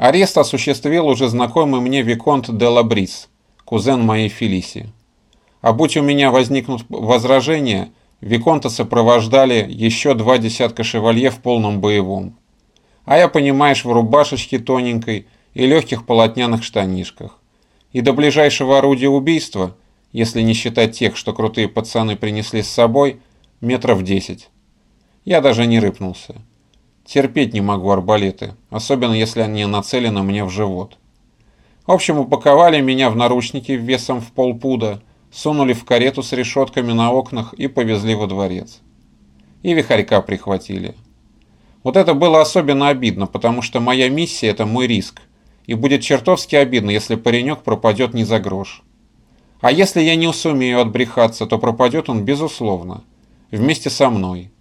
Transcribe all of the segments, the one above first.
Арест осуществил уже знакомый мне Виконт де Лабрис, кузен моей Фелиси. А будь у меня возникнут возражения, Виконта сопровождали еще два десятка шевалье в полном боевом. А я, понимаешь, в рубашечке тоненькой и легких полотняных штанишках. И до ближайшего орудия убийства, если не считать тех, что крутые пацаны принесли с собой, метров десять. Я даже не рыпнулся. Терпеть не могу арбалеты, особенно если они нацелены мне в живот. В общем, упаковали меня в наручники весом в полпуда, сунули в карету с решетками на окнах и повезли во дворец. И вихарька прихватили. Вот это было особенно обидно, потому что моя миссия – это мой риск. И будет чертовски обидно, если паренек пропадет не за грош. А если я не сумею отбрехаться, то пропадет он безусловно. Вместе со мной.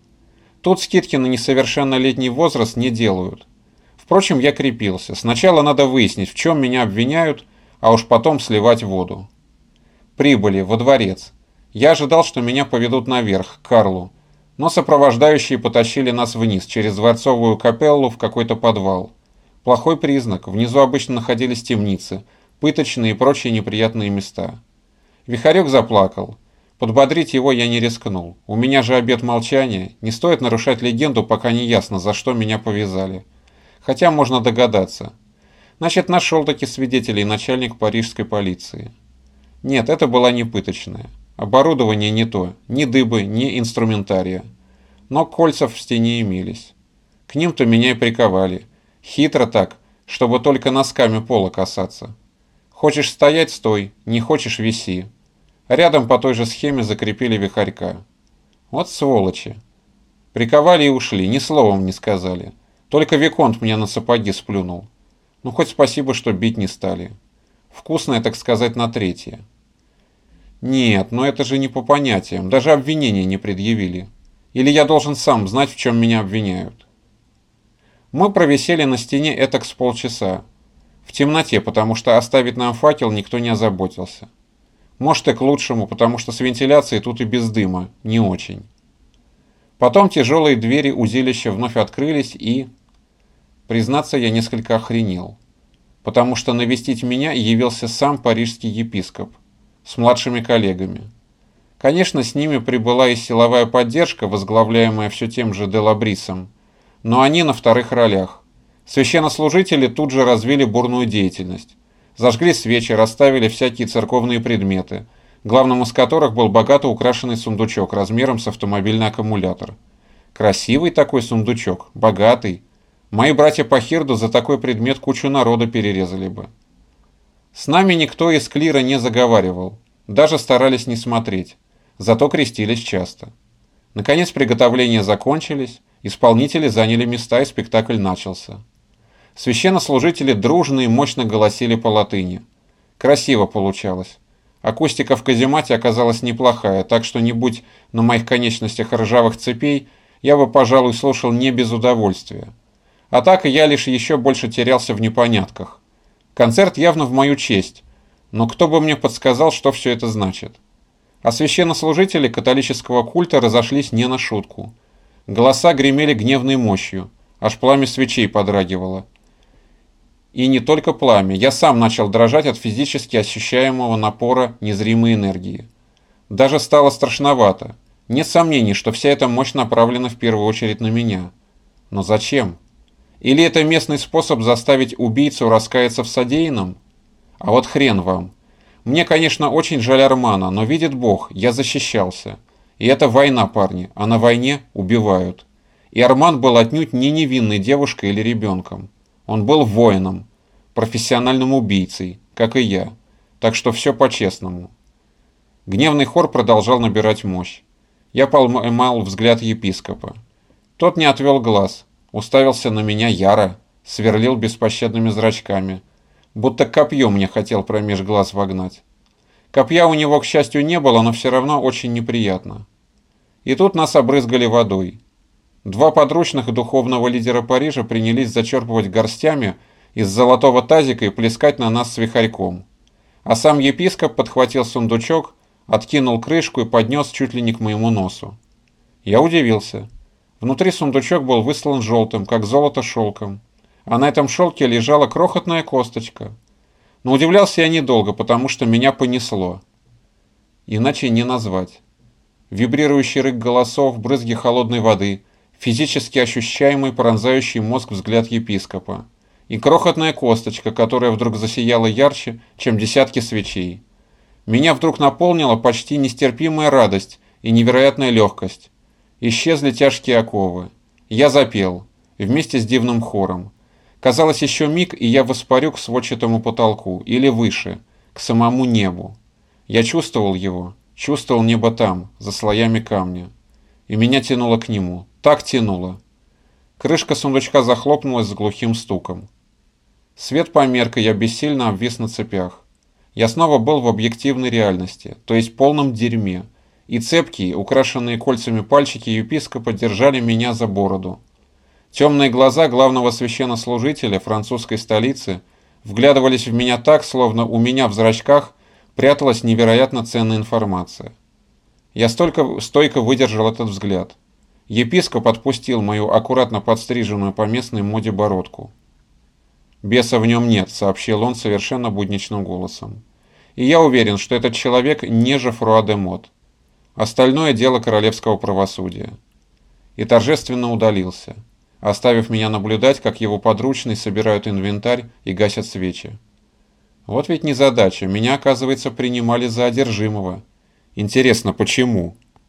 Тут скидки на несовершеннолетний возраст не делают. Впрочем, я крепился. Сначала надо выяснить, в чем меня обвиняют, а уж потом сливать воду. Прибыли во дворец. Я ожидал, что меня поведут наверх, к Карлу, но сопровождающие потащили нас вниз, через дворцовую капеллу в какой-то подвал. Плохой признак, внизу обычно находились темницы, пыточные и прочие неприятные места. Вихарек заплакал. Подбодрить его я не рискнул. У меня же обет молчания, не стоит нарушать легенду, пока не ясно, за что меня повязали. Хотя можно догадаться. Значит, нашел таки свидетелей начальник парижской полиции. Нет, это была не пыточная. Оборудование не то, ни дыбы, ни инструментария. Но кольца в стене имелись. К ним-то меня и приковали. Хитро так, чтобы только носками пола касаться. Хочешь стоять – стой, не хочешь – виси. Рядом по той же схеме закрепили вихарька. Вот сволочи. Приковали и ушли, ни словом не сказали. Только Виконт меня на сапоги сплюнул. Ну, хоть спасибо, что бить не стали. Вкусное, так сказать, на третье. Нет, но это же не по понятиям, даже обвинения не предъявили. Или я должен сам знать, в чем меня обвиняют? Мы провисели на стене этак с полчаса. В темноте, потому что оставить нам факел никто не озаботился. Может и к лучшему, потому что с вентиляцией тут и без дыма, не очень. Потом тяжелые двери узилища вновь открылись и... Признаться, я несколько охренел. Потому что навестить меня явился сам парижский епископ с младшими коллегами. Конечно, с ними прибыла и силовая поддержка, возглавляемая все тем же Делабрисом, но они на вторых ролях. Священнослужители тут же развили бурную деятельность. Зажгли свечи, расставили всякие церковные предметы, главным из которых был богато украшенный сундучок размером с автомобильный аккумулятор. Красивый такой сундучок, богатый. Мои братья по Хирду за такой предмет кучу народа перерезали бы. С нами никто из клира не заговаривал, даже старались не смотреть, зато крестились часто. Наконец приготовления закончились, исполнители заняли места и спектакль начался. Священнослужители дружно и мощно голосили по латыни. Красиво получалось. Акустика в каземате оказалась неплохая, так что не будь на моих конечностях ржавых цепей, я бы, пожалуй, слушал не без удовольствия. А так я лишь еще больше терялся в непонятках. Концерт явно в мою честь, но кто бы мне подсказал, что все это значит? А священнослужители католического культа разошлись не на шутку. Голоса гремели гневной мощью, аж пламя свечей подрагивало. И не только пламя, я сам начал дрожать от физически ощущаемого напора незримой энергии. Даже стало страшновато. Нет сомнений, что вся эта мощь направлена в первую очередь на меня. Но зачем? Или это местный способ заставить убийцу раскаяться в содеянном? А вот хрен вам. Мне, конечно, очень жаль Армана, но видит Бог, я защищался. И это война, парни, а на войне убивают. И Арман был отнюдь не невинной девушкой или ребенком. Он был воином, профессиональным убийцей, как и я. Так что все по-честному. Гневный хор продолжал набирать мощь. Я поймал взгляд епископа. Тот не отвел глаз, уставился на меня яро, сверлил беспощадными зрачками, будто копье мне хотел промеж глаз вогнать. Копья у него, к счастью, не было, но все равно очень неприятно. И тут нас обрызгали водой. Два подручных духовного лидера Парижа принялись зачерпывать горстями из золотого тазика и плескать на нас с вихарьком. А сам епископ подхватил сундучок, откинул крышку и поднес чуть ли не к моему носу. Я удивился. Внутри сундучок был выслан желтым, как золото шелком. а на этом шелке лежала крохотная косточка. Но удивлялся я недолго, потому что меня понесло. Иначе не назвать. Вибрирующий рык голосов, брызги холодной воды, физически ощущаемый пронзающий мозг взгляд епископа и крохотная косточка, которая вдруг засияла ярче, чем десятки свечей. Меня вдруг наполнила почти нестерпимая радость и невероятная легкость. Исчезли тяжкие оковы. Я запел, вместе с дивным хором. Казалось, еще миг, и я воспарю к сводчатому потолку, или выше, к самому небу. Я чувствовал его, чувствовал небо там, за слоями камня. И меня тянуло к нему, так тянуло. Крышка сундучка захлопнулась с глухим стуком. Свет померк, и я бессильно обвис на цепях. Я снова был в объективной реальности, то есть полном дерьме, и цепкие, украшенные кольцами пальчики епископа держали меня за бороду. Темные глаза главного священнослужителя французской столицы вглядывались в меня так, словно у меня в зрачках пряталась невероятно ценная информация. Я столько стойко выдержал этот взгляд. Епископ отпустил мою аккуратно подстриженную по местной моде бородку. «Беса в нем нет», — сообщил он совершенно будничным голосом. «И я уверен, что этот человек не Жефруа де Мот. Остальное дело королевского правосудия». И торжественно удалился оставив меня наблюдать, как его подручные собирают инвентарь и гасят свечи. Вот ведь незадача, меня, оказывается, принимали за одержимого. Интересно, почему?